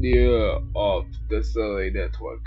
near of the cellular network.